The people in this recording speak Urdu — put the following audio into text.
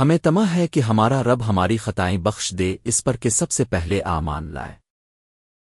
ہمیں تما ہے کہ ہمارا رب ہماری خطائیں بخش دے اس پر کہ سب سے پہلے آمان لائے۔